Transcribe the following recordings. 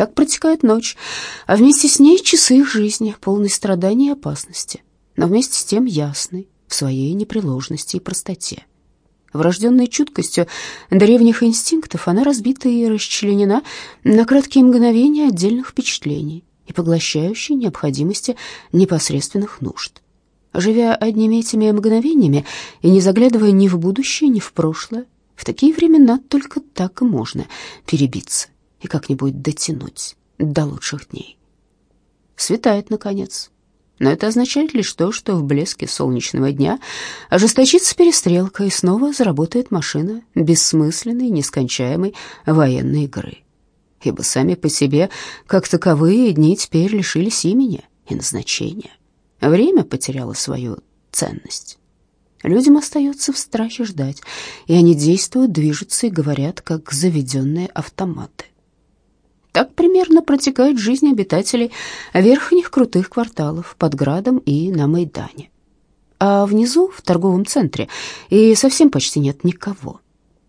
Так протекает ночь, а вместе с ней часы их жизни, полные страданий и опасности, но вместе с тем ясный в своей непреложности и простоте. Врожденной чуткостью древних инстинктов она разбита и расчленена на краткие мгновения отдельных впечатлений и поглощающей необходимости непосредственных нужд. Живя одними этими мгновениями и не заглядывая ни в будущее, ни в прошлое, в такие времена только так и можно перебиться и как-нибудь дотянуть до лучших дней. Светает, наконец, но это означает лишь то, что в блеске солнечного дня ожесточится перестрелка, и снова заработает машина бессмысленной, нескончаемой военной игры. Ибо сами по себе, как таковые, дни теперь лишились имени и назначения. Время потеряло свою ценность. Людям остается в страхе ждать, и они действуют, движутся и говорят, как заведенные автоматы. Так примерно протекает жизнь обитателей верхних крутых кварталов под Градом и на Майдане. А внизу, в торговом центре, и совсем почти нет никого.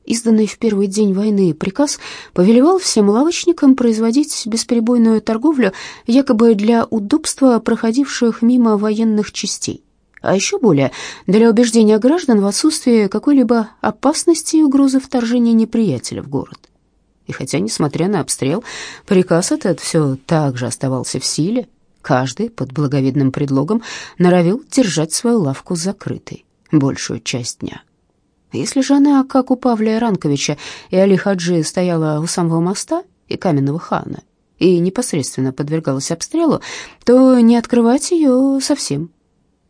Изданный в первый день войны приказ повелевал всем лавочникам производить бесперебойную торговлю якобы для удобства проходивших мимо военных частей, а еще более для убеждения граждан в отсутствии какой-либо опасности и угрозы вторжения неприятеля в город. И хотя, несмотря на обстрел, приказ этот все так же оставался в силе, каждый под благовидным предлогом норовил держать свою лавку закрытой большую часть дня. Если же она, как у Павля Ранковича и Али Хаджи, стояла у самого моста и каменного хана и непосредственно подвергалась обстрелу, то не открывать ее совсем.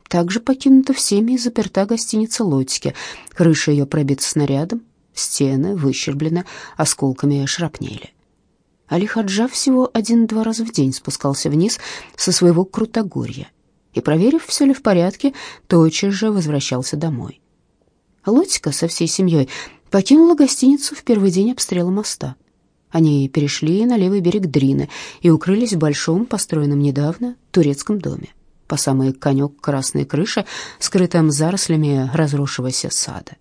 Также покинута всеми и заперта гостиница «Лотики». Крыша ее пробита снарядом, Стены выщерблены осколками шрапнели. Али Хаджа всего один-два раза в день спускался вниз со своего крутогорья и, проверив, все ли в порядке, тотчас же возвращался домой. Лотика со всей семьей покинула гостиницу в первый день обстрела моста. Они перешли на левый берег Дрины и укрылись в большом, построенном недавно, турецком доме, по самый конек красной крыши, скрытым зарослями разросшегося сада.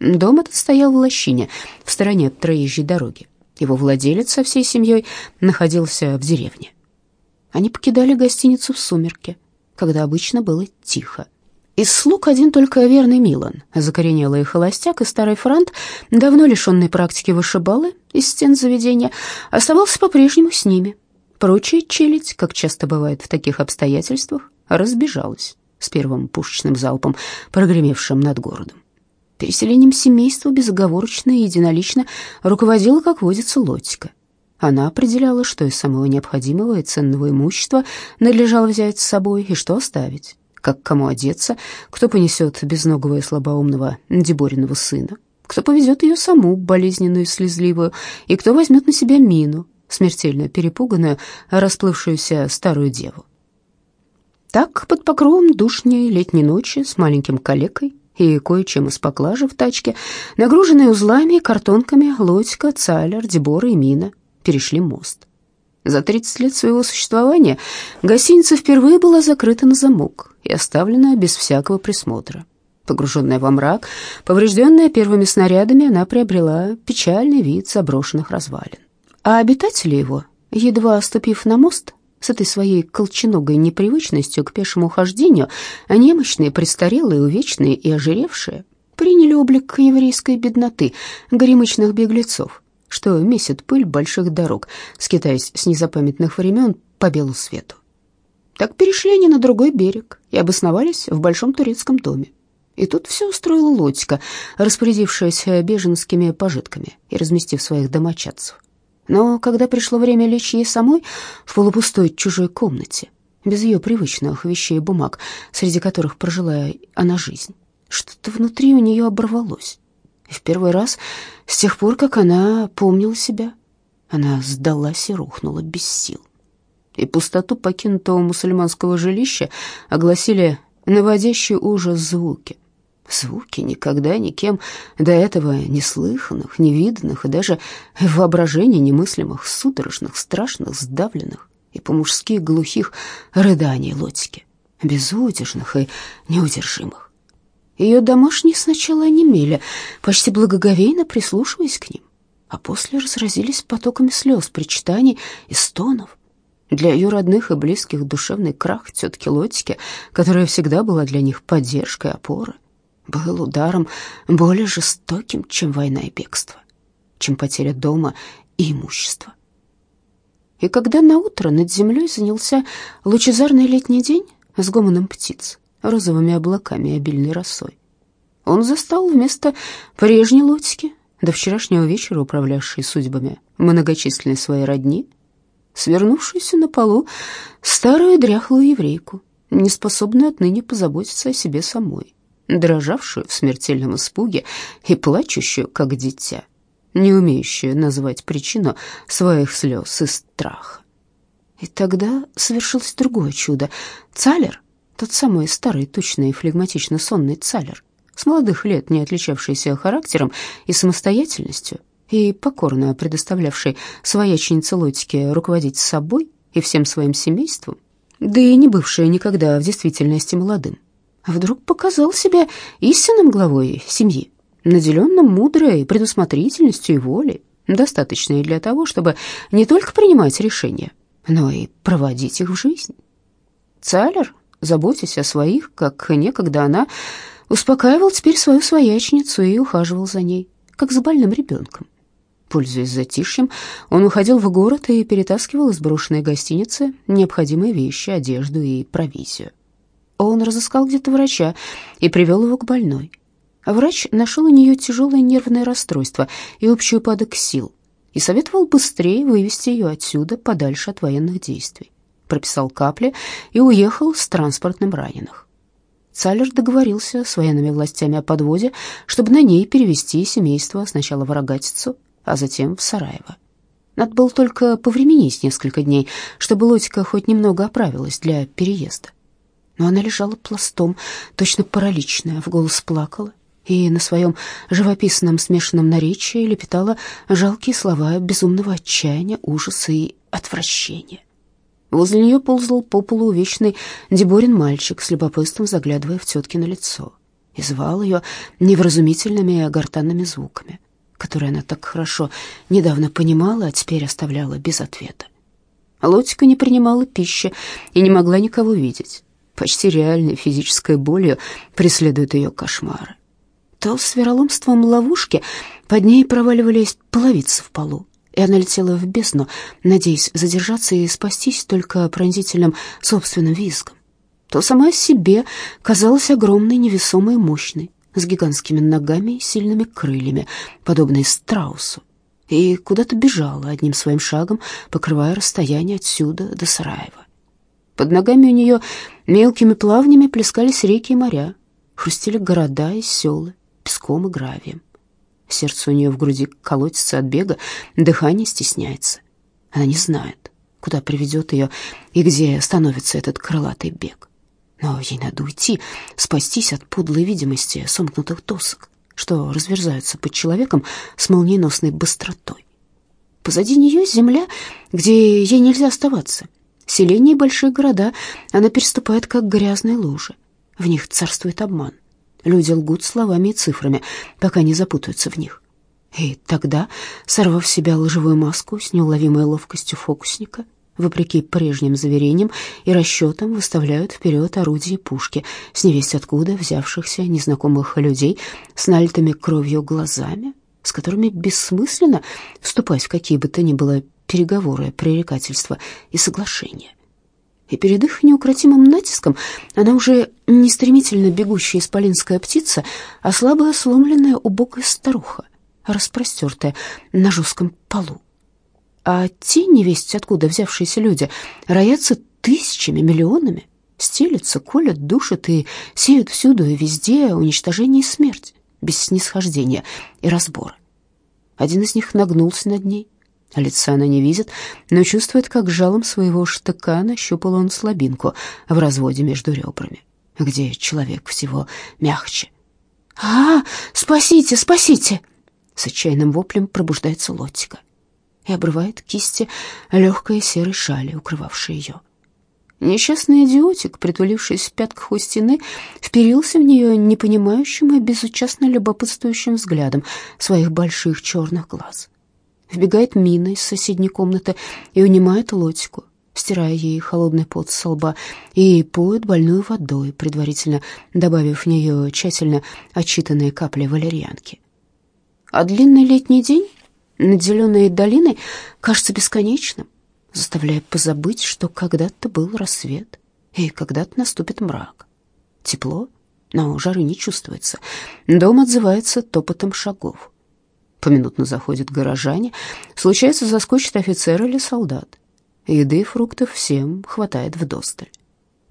Дом этот стоял в лощине, в стороне от проезжей дороги. Его владелец со всей семьей находился в деревне. Они покидали гостиницу в сумерки, когда обычно было тихо. Из слуг один только верный Милан, закоренелый холостяк и старый франт, давно лишенный практики вышибалы из стен заведения, оставался по-прежнему с ними. Прочая челядь, как часто бывает в таких обстоятельствах, разбежалась с первым пушечным залпом, прогремевшим над городом. Переселением семейства безоговорочно и единолично руководила, как водится, Лотика. Она определяла, что из самого необходимого и ценного имущества надлежало взять с собой и что оставить, как кому одеться, кто понесет безногого и слабоумного Дебориного сына, кто повезет ее саму, болезненную и слезливую, и кто возьмет на себя мину, смертельно перепуганную, расплывшуюся старую деву. Так, под покровом душней летней ночи с маленьким калекой, и кое-чем из поклажи в тачке, нагруженные узлами и картонками, Лодька, Цайлер, Дебора и Мина перешли мост. За 30 лет своего существования гостиница впервые была закрыта на замок и оставлена без всякого присмотра. Погруженная во мрак, поврежденная первыми снарядами, она приобрела печальный вид заброшенных развалин. А обитатели его, едва ступив на мост, с этой своей колченогой непривычностью к пешему хождению, а немощные, престарелые, увечные и ожиревшие приняли облик еврейской бедноты, горемычных беглецов, что месят пыль больших дорог, скитаясь с незапамятных времен по белу свету. Так перешли они на другой берег и обосновались в большом турецком доме. И тут все устроила Лотика, распорядившаяся беженскими пожитками и разместив своих домочадцев. Но когда пришло время лечь ей самой в полупустой чужой комнате, без ее привычных вещей и бумаг, среди которых прожила она жизнь, что-то внутри у нее оборвалось. И в первый раз с тех пор, как она помнила себя, она сдалась и рухнула без сил. И пустоту покинутого мусульманского жилища огласили наводящие ужас звуки — Звуки никогда никем до этого не слыханных, не виданных и даже в воображении немыслимых, судорожных, страшных, сдавленных и по-мужски глухих рыданий Лотики, безудержных и неудержимых. Ее домашние сначала онемели, почти благоговейно прислушиваясь к ним, а после разразились потоками слез, причитаний и стонов. Для ее родных и близких душевный крах тетки Лотики, которая всегда была для них поддержкой, опорой, был ударом более жестоким, чем война и бегство, чем потеря дома и имущества. И когда наутро над землей занялся лучезарный летний день с гомоном птиц, розовыми облаками и обильной росой, он застал вместо прежней лодки, до вчерашнего вечера управлявшей судьбами многочисленной своей родни, свернувшуюся на полу старую дряхлую еврейку, неспособную отныне позаботиться о себе самой, дрожавшую в смертельном испуге и плачущую, как дитя, не умеющую назвать причину своих слез и страха. И тогда совершилось другое чудо. Цалер, тот самый старый, тучный и флегматично сонный Цалер, с молодых лет не отличавшийся характером и самостоятельностью, и покорно предоставлявший свояченице Лотике руководить собой и всем своим семейством, да и не бывший никогда в действительности молодым, вдруг показал себя истинным главой семьи, наделенным мудрой предусмотрительностью и волей, достаточной для того, чтобы не только принимать решения, но и проводить их в жизнь. Цалер, заботясь о своих, как некогда она, успокаивал теперь свою своячницу и ухаживал за ней, как за больным ребенком. Пользуясь затишьем, он уходил в город и перетаскивал из брошенной гостиницы необходимые вещи, одежду и провизию. Он разыскал где-то врача и привел его к больной. Врач нашел у нее тяжелое нервное расстройство и общий упадок сил и советовал быстрее вывести ее отсюда, подальше от военных действий. Прописал капли и уехал с транспортным раненых. Цалер договорился с военными властями о подводе, чтобы на ней перевести семейство сначала в Рогатицу, а затем в Сараево. Надо было только повременить несколько дней, чтобы Лотика хоть немного оправилась для переезда. Но она лежала пластом, точно параличная, в голос плакала и на своем живописном смешанном наречии лепетала жалкие слова безумного отчаяния, ужаса и отвращения. Возле нее ползал по полу увечный Деборин мальчик, с любопытством заглядывая в теткино лицо, и звал ее невразумительными гортанными звуками которые она так хорошо недавно понимала, а теперь оставляла без ответа. Лотика не принимала пищи и не могла никого видеть. Почти реальной физической болью преследуют ее кошмары. То с вероломством ловушки под ней проваливались половицы в полу, и она летела в бездну, надеясь задержаться и спастись только пронзительным собственным визгом. То сама себе казалась огромной, невесомой и мощной, с гигантскими ногами и сильными крыльями, подобной страусу, и куда-то бежала одним своим шагом, покрывая расстояние отсюда до Сараева. Под ногами у нее мелкими плавнями плескались реки и моря, хрустели города и селы песком и гравием. Сердце у нее в груди колотится от бега, дыхание стесняется. Она не знает, куда приведет ее и где остановится этот крылатый бег. Но ей надо уйти, спастись от подлой видимости сомкнутых досок, что разверзаются под человеком с молниеносной быстротой. Позади нее земля, где ей нельзя оставаться. Селения и большие города она переступает, как грязные лужи. В них царствует обман. Люди лгут словами и цифрами, пока не запутаются в них. И тогда, сорвав с себя лживую маску с неуловимой ловкостью фокусника, вопреки прежним заверениям и расчетам, выставляют вперед орудия и пушки с невесть откуда взявшихся незнакомых людей с налитыми кровью глазами, с которыми бессмысленно вступать в какие бы то ни было переговоры, пререкательства и соглашения. И перед их неукротимым натиском она уже не стремительно бегущая исполинская птица, а слабая сломленная убогая старуха, распростертая на жестком полу а те невесть откуда взявшиеся люди роятся тысячами, миллионами, стелятся, колят, душат и сеют всюду и везде уничтожение и смерть, без снисхождения и разбора. Один из них нагнулся над ней, лица она не видит, но чувствует, как жалом своего штыка нащупал он слабинку в разводе между ребрами, где человек всего мягче. «А, спасите, спасите!» С отчаянным воплем пробуждается Лоттика и обрывает кисти легкой серой шали, укрывавшей ее. Несчастный идиотик, притулившись в пятках у стены, вперился в нее непонимающим и безучастно любопытствующим взглядом своих больших черных глаз. Вбегает Мина из соседней комнаты и унимает лотику, стирая ей холодный пот со лба, и поет больную водой, предварительно добавив в нее тщательно отчитанные капли валерьянки. А длинный летний день, наделенный долиной, кажется бесконечным, заставляя позабыть, что когда-то был рассвет и когда-то наступит мрак. Тепло, но жары не чувствуется. Дом отзывается топотом шагов. Поминутно заходят горожане. Случается, заскочит офицер или солдат. Еды и фруктов всем хватает вдосталь.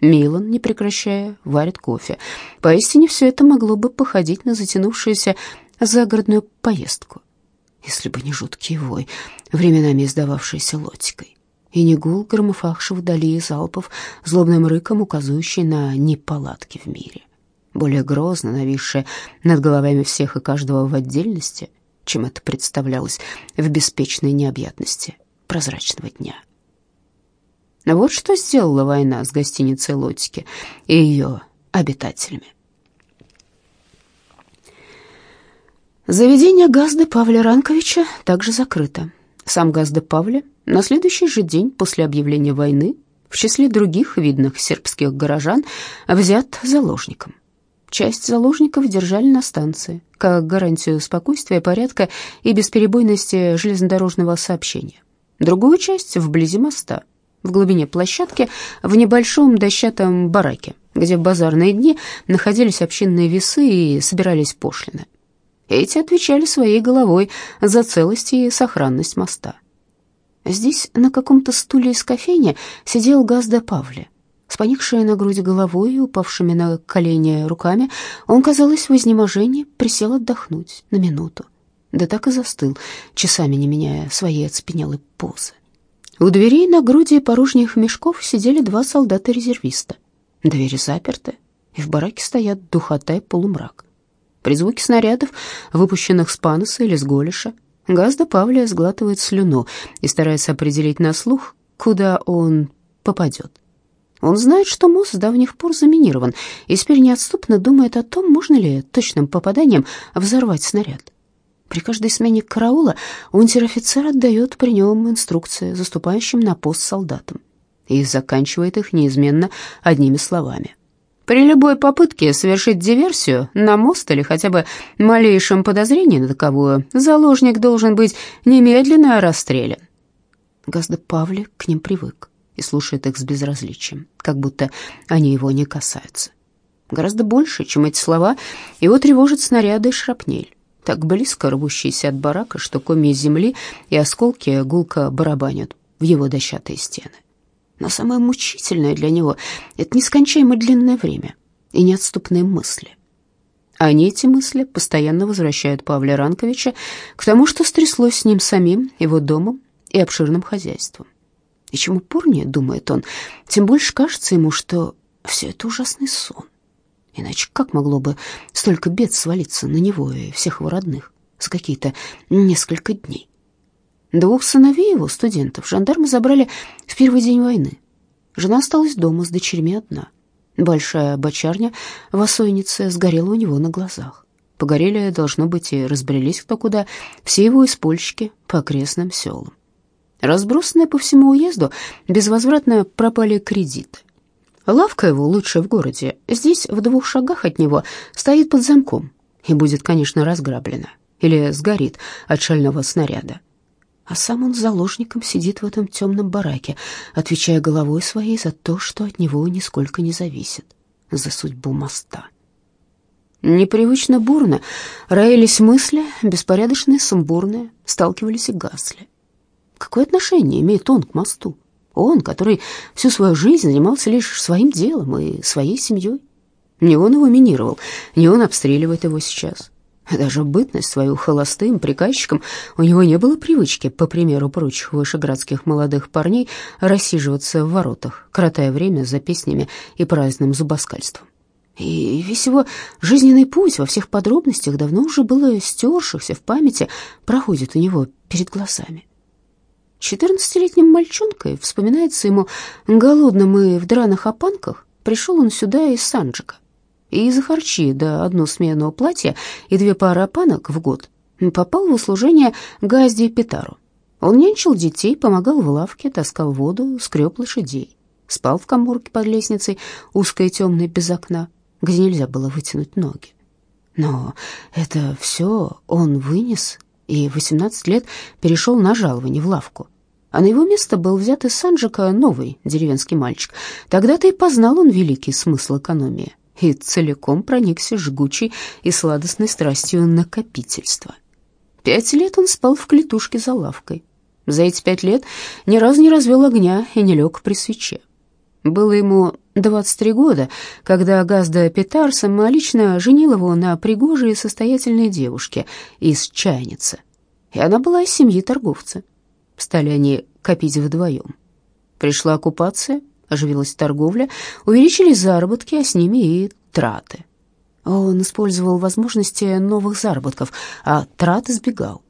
Милан, не прекращая, варит кофе. Поистине все это могло бы походить на затянувшуюся загородную поездку, если бы не жуткий вой, временами издававшийся лотикой, и не гул громыфавших вдали залпов, злобным рыком указывающий на неполадки в мире, более грозно нависшее над головами всех и каждого в отдельности, чем это представлялось в беспечной необъятности прозрачного дня. Вот что сделала война с гостиницей Лотики и ее обитателями. Заведение Газды Павля Ранковича также закрыто. Сам Газда Павля на следующий же день после объявления войны в числе других видных сербских горожан взят заложником. Часть заложников держали на станции, как гарантию спокойствия, порядка и бесперебойности железнодорожного сообщения. Другую часть вблизи моста, в глубине площадки, в небольшом дощатом бараке, где в базарные дни находились общинные весы и собирались пошлины. Эти отвечали своей головой за целость и сохранность моста. Здесь на каком-то стуле из кофейни сидел Газда Павле, с поникшей на грудь головой и упавшими на колени руками, он, казалось, в изнеможении присел отдохнуть на минуту. Да так и застыл, часами не меняя своей оцепенелой позы. У дверей на груди порожних мешков сидели два солдата-резервиста. Двери заперты, и в бараке стоят духота и полумрак. При звуке снарядов, выпущенных с паноса или с голиша, Газда Павлия сглатывает слюну и старается определить на слух, куда он попадет. Он знает, что мост с давних пор заминирован, и теперь неотступно думает о том, можно ли точным попаданием взорвать снаряд. При каждой смене караула унтер-офицер отдает при нем инструкции заступающим на пост солдатам и заканчивает их неизменно одними словами. При любой попытке совершить диверсию на мост или хотя бы малейшем подозрении на таковую, заложник должен быть немедленно расстрелян. Газда Павлик к ним привык и слушает их с безразличием, как будто они его не касаются. Гораздо больше, чем эти слова, его тревожат снаряды и шрапнель, так близко рвущиеся от барака, что комья земли и осколки гулко барабанят в его дощатые стены. Но самое мучительное для него — это нескончаемо длинное время и неотступные мысли. Они, эти мысли, постоянно возвращают Павла Ранковича к тому, что стряслось с ним самим, его домом и обширным хозяйством. И чем упорнее думает он, тем больше кажется ему, что все это ужасный сон. Иначе как могло бы столько бед свалиться на него и всех его родных за какие-то несколько дней? Двух сыновей его, студентов, жандармы забрали в первый день войны. Жена осталась дома с дочерьми одна. Большая бочарня в Осойнице сгорела у него на глазах. Погорели, должно быть, и разбрелись кто куда все его испольщики по окрестным селам. Разбросанные по всему уезду, безвозвратно пропали кредиты. Лавка его, лучшая в городе, здесь, в двух шагах от него, стоит под замком и будет, конечно, разграблена или сгорит от шального снаряда. А сам он заложником сидит в этом темном бараке, отвечая головой своей за то, что от него нисколько не зависит, за судьбу моста. Непривычно бурно роились мысли, беспорядочные, сумбурные, сталкивались и гасли. Какое отношение имеет он к мосту? Он, который всю свою жизнь занимался лишь своим делом и своей семьей. Не он его минировал, не он обстреливает его сейчас. Даже бытность свою холостым приказчиком у него не было привычки, по примеру прочих вышеградских молодых парней, рассиживаться в воротах, коротая время за песнями и праздным зубоскальством. И весь его жизненный путь во всех подробностях давно уже было стершихся в памяти, проходит у него перед глазами. Четырнадцатилетним мальчонкой, вспоминается ему, голодным и в драных опанках, пришел он сюда из Санджика. И за харчи да одну смену платья и две пары опанок в год попал в услужение Газди Петару, Он нянчил детей, помогал в лавке, таскал воду, скреб лошадей. Спал в коморке под лестницей, узкой и темной, без окна, где нельзя было вытянуть ноги. Но это все он вынес и в 18 лет перешел на жалование в лавку. А на его место был взят из Санджика новый деревенский мальчик. Тогда-то и познал он великий смысл экономии и целиком проникся жгучей и сладостной страстью накопительства. Пять лет он спал в клетушке за лавкой. За эти пять лет ни разу не развел огня и не лег при свече. Было ему 23 года, когда Газда Петар самолично женил его на пригожей и состоятельной девушке из Чайницы. И она была из семьи торговца. Стали они копить вдвоем. Пришла оккупация, оживилась торговля, увеличились заработки, а с ними и траты. Он использовал возможности новых заработков, а трат избегал.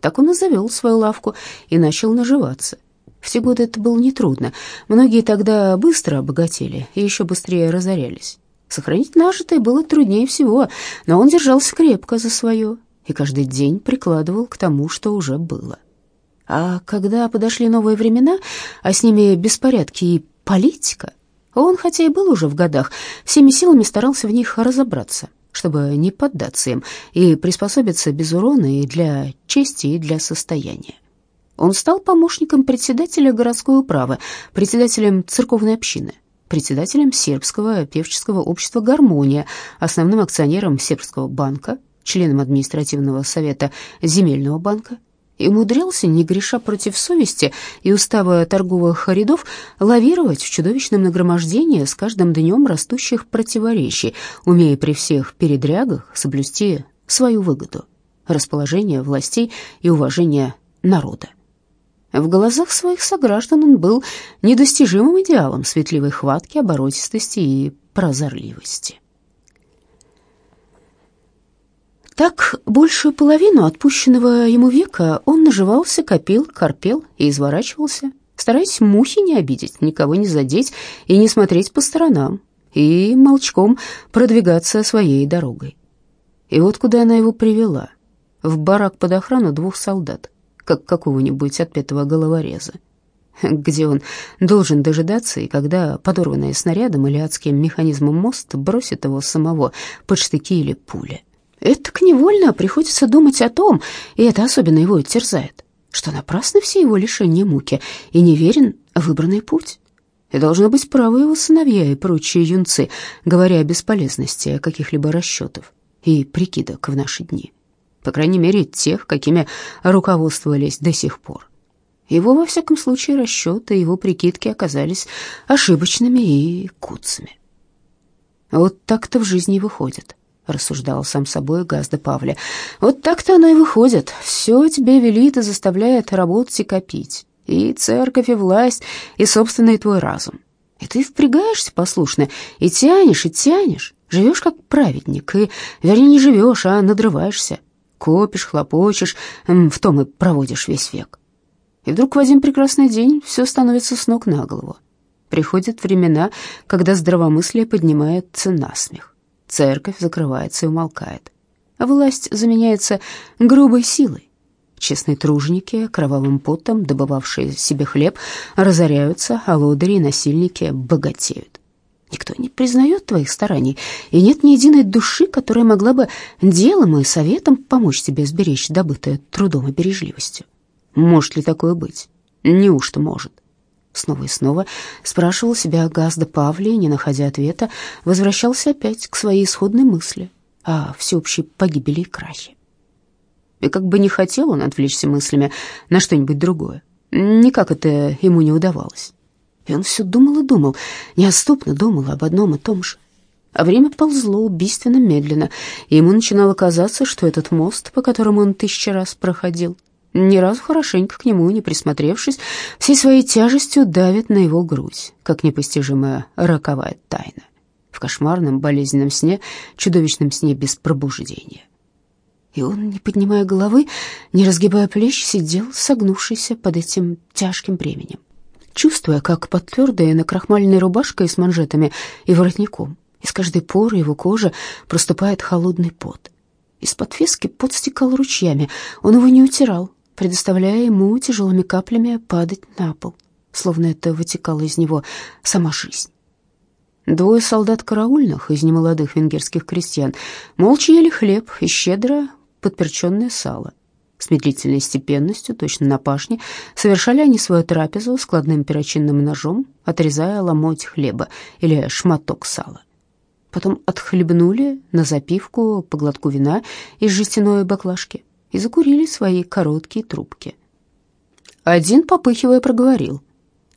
Так он и завел свою лавку и начал наживаться. В те годы это было нетрудно. Многие тогда быстро обогатели и еще быстрее разорялись. Сохранить нажитое было труднее всего, но он держался крепко за свое и каждый день прикладывал к тому, что уже было. А когда подошли новые времена, а с ними беспорядки и политика, он, хотя и был уже в годах, всеми силами старался в них разобраться, чтобы не поддаться им и приспособиться без урона и для чести, и для состояния. Он стал помощником председателя городской управы, председателем церковной общины, председателем сербского певческого общества «Гармония», основным акционером сербского банка, членом административного совета земельного банка, и умудрялся, не греша против совести и устава торговых рядов, лавировать в чудовищном нагромождении с каждым днем растущих противоречий, умея при всех передрягах соблюсти свою выгоду, расположение властей и уважение народа. В глазах своих сограждан он был недостижимым идеалом светливой хватки, оборотистости и прозорливости. Так, большую половину отпущенного ему века он наживался, копил, корпел и изворачивался, стараясь мухи не обидеть, никого не задеть и не смотреть по сторонам, и молчком продвигаться своей дорогой. И вот куда она его привела. В барак под охрану двух солдат как какого-нибудь отпетого головореза, где он должен дожидаться, и когда подорванный снарядом или адским механизмом мост бросит его самого под штыки или пули. Это к невольно приходится думать о том, и это особенно его терзает, что напрасно все его лишения муки, и неверен выбранный путь. И должны быть правы его сыновья и прочие юнцы, говоря о бесполезности каких-либо расчетов и прикидок в наши дни по крайней мере, тех, какими руководствовались до сих пор. Его, во всяком случае, расчеты его прикидки оказались ошибочными и куцами. «Вот так-то в жизни и выходит», — рассуждал сам собой Газда Павле. «Вот так-то оно и выходит. Все тебе велит и заставляет работать и копить. И церковь, и власть, и собственный твой разум. И ты впрягаешься послушно, и тянешь, и тянешь. Живешь как праведник, и, вернее, не живешь, а надрываешься. Копишь, хлопочешь, в том и проводишь весь век. И вдруг в один прекрасный день все становится с ног на голову. Приходят времена, когда здравомыслие поднимается на смех. Церковь закрывается и умолкает. Власть заменяется грубой силой. Честные труженики, кровавым потом добывавшие себе хлеб, разоряются, а лодыри и насильники богатеют. Никто не признает твоих стараний, и нет ни единой души, которая могла бы делом и советом помочь тебе сберечь добытое трудом и бережливостью. Может ли такое быть? Неужто может? Снова и снова спрашивал себя Газда Павлий, не находя ответа, возвращался опять к своей исходной мысли о всеобщей погибели и крахе. И как бы не хотел он отвлечься мыслями на что-нибудь другое, никак это ему не удавалось. И он все думал и думал, неотступно думал об одном и том же. А время ползло убийственно медленно, и ему начинало казаться, что этот мост, по которому он тысячу раз проходил, ни разу хорошенько к нему не присмотревшись, всей своей тяжестью давит на его грудь, как непостижимая роковая тайна. В кошмарном болезненном сне, чудовищном сне без пробуждения. И он, не поднимая головы, не разгибая плеч, сидел, согнувшийся под этим тяжким бременем чувствуя, как под твердой накрахмаленной рубашкой с манжетами и воротником из каждой поры его кожи проступает холодный пот. Из-под фески пот стекал ручьями, он его не утирал, предоставляя ему тяжелыми каплями падать на пол, словно это вытекала из него сама жизнь. Двое солдат караульных из немолодых венгерских крестьян молча ели хлеб и щедро подперченное сало. С медлительной степенностью, точно на пашне, совершали они свою трапезу складным перочинным ножом, отрезая ломоть хлеба или шматок сала. Потом отхлебнули на запивку по глотку вина из жестяной баклажки и закурили свои короткие трубки. Один, попыхивая, проговорил.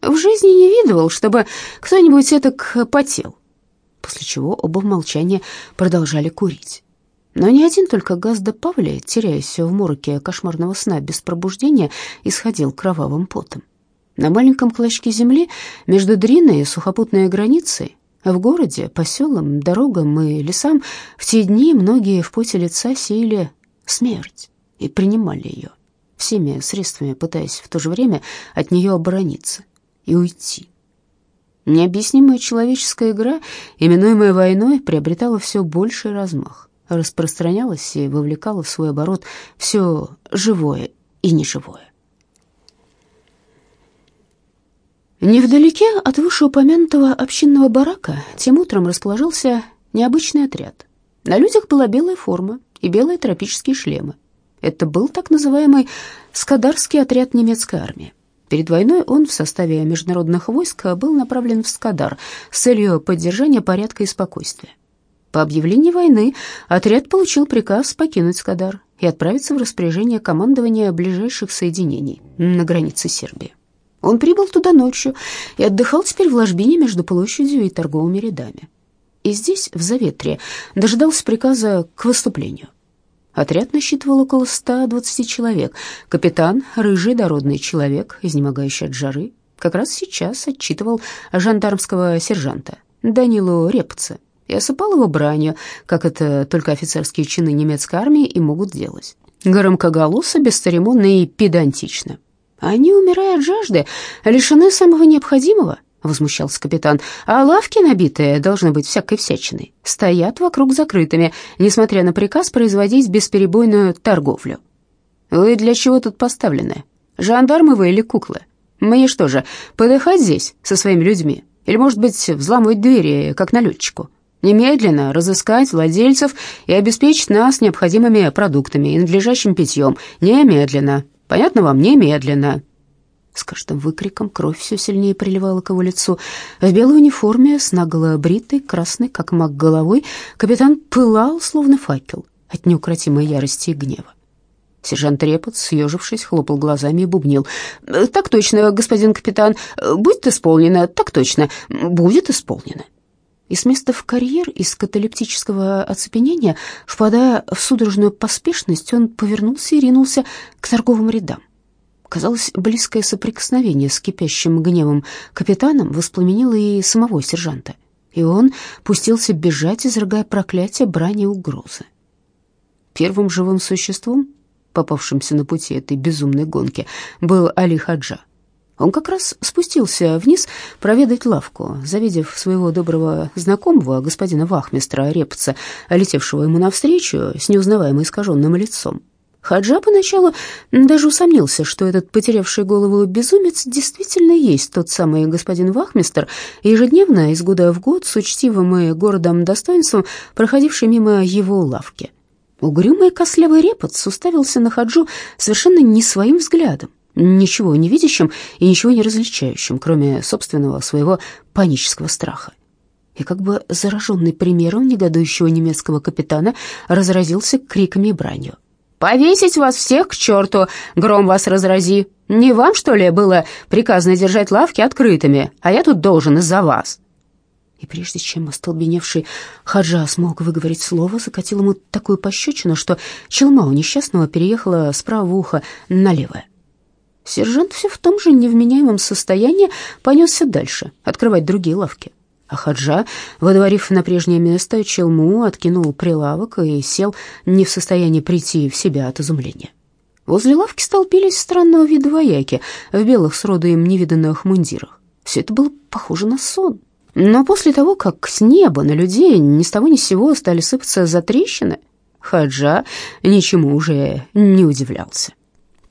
«В жизни не видывал, чтобы кто-нибудь этак потел». После чего оба в молчании продолжали курить. Но не один только Газда Павле, теряясь в мороке кошмарного сна без пробуждения, исходил кровавым потом. На маленьком клочке земли между Дриной и сухопутной границей, в городе, по селам, дорогам и лесам, в те дни многие в поте лица сеяли смерть и принимали ее, всеми средствами пытаясь в то же время от нее оборониться и уйти. Необъяснимая человеческая игра, именуемая войной, приобретала все больший размах распространялась и вовлекала в свой оборот все живое и неживое. Невдалеке от вышеупомянутого общинного барака тем утром расположился необычный отряд. На людях была белая форма и белые тропические шлемы. Это был так называемый Скадарский отряд немецкой армии. Перед войной он в составе международных войск был направлен в Скадар с целью поддержания порядка и спокойствия. По объявлении войны отряд получил приказ покинуть Скадар и отправиться в распоряжение командования ближайших соединений на границе Сербии. Он прибыл туда ночью и отдыхал теперь в ложбине между площадью и торговыми рядами. И здесь, в Заветре, дожидался приказа к выступлению. Отряд насчитывал около 120 человек. Капитан, рыжий дородный человек, изнемогающий от жары, как раз сейчас отчитывал жандармского сержанта Данилу Репца и осыпал его бранью, как это только офицерские чины немецкой армии и могут делать. Громкоголосо, бесцеремонно и педантично. «Они, умирая от жажды, лишены самого необходимого», — возмущался капитан. «А лавки, набитые, должны быть всякой всячиной, стоят вокруг закрытыми, несмотря на приказ производить бесперебойную торговлю». «Вы для чего тут поставлены? Жандармы вы или куклы? Мне что же, подыхать здесь со своими людьми? Или, может быть, взламывать двери, как налетчику?» Немедленно разыскать владельцев и обеспечить нас необходимыми продуктами и надлежащим питьем. Немедленно. Понятно вам? Немедленно». С каждым выкриком кровь все сильнее приливала к его лицу. В белой униформе, с нагло бритой, красной, как маг головой, капитан пылал, словно факел, от неукротимой ярости и гнева. Сержант Репот, съежившись, хлопал глазами и бубнил. «Так точно, господин капитан, будет исполнено, так точно, будет исполнено» и с места в карьер из каталептического оцепенения, впадая в судорожную поспешность, он повернулся и ринулся к торговым рядам. Казалось, близкое соприкосновение с кипящим гневом капитаном воспламенило и самого сержанта, и он пустился бежать, изрыгая проклятие, брани и угрозы. Первым живым существом, попавшимся на пути этой безумной гонки, был Али Хаджа, он как раз спустился вниз проведать лавку, завидев своего доброго знакомого, господина Вахмистра Репца, летевшего ему навстречу с неузнаваемо искаженным лицом. Хаджа поначалу даже усомнился, что этот потерявший голову безумец действительно есть тот самый господин Вахмистр, ежедневно, из года в год, с учтивым и городом достоинством, проходивший мимо его лавки. Угрюмый костлявый репот уставился на Хаджу совершенно не своим взглядом ничего не видящим и ничего не различающим, кроме собственного своего панического страха. И как бы зараженный примером негодующего немецкого капитана разразился криками и бранью. «Повесить вас всех к черту! Гром вас разрази! Не вам, что ли, было приказано держать лавки открытыми, а я тут должен из-за вас!» И прежде чем остолбеневший Хаджа смог выговорить слово, закатил ему такую пощечину, что челма у несчастного переехала с правого уха на левое. Сержант все в том же невменяемом состоянии понесся дальше, открывать другие лавки. А Хаджа, водворив на прежнее место челму, откинул прилавок и сел не в состоянии прийти в себя от изумления. Возле лавки столпились странного вида вояки в белых сроду им невиданных мундирах. Все это было похоже на сон. Но после того, как с неба на людей ни с того ни с сего стали сыпаться затрещины, Хаджа ничему уже не удивлялся.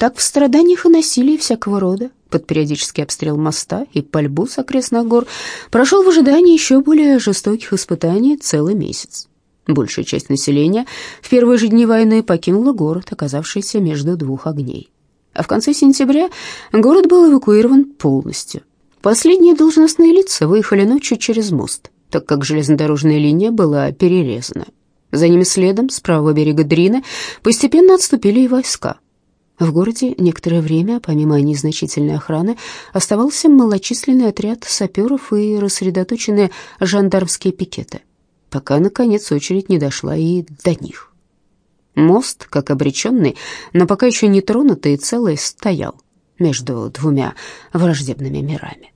Так в страданиях и насилии всякого рода, под периодический обстрел моста и пальбу с окрестных гор, прошел в ожидании еще более жестоких испытаний целый месяц. Большая часть населения в первые же дни войны покинула город, оказавшийся между двух огней. А в конце сентября город был эвакуирован полностью. Последние должностные лица выехали ночью через мост, так как железнодорожная линия была перерезана. За ними следом, с правого берега Дрины, постепенно отступили и войска – в городе некоторое время, помимо незначительной охраны, оставался малочисленный отряд саперов и рассредоточенные жандармские пикеты, пока, наконец, очередь не дошла и до них. Мост, как обреченный, но пока еще не тронутый и целый, стоял между двумя враждебными мирами.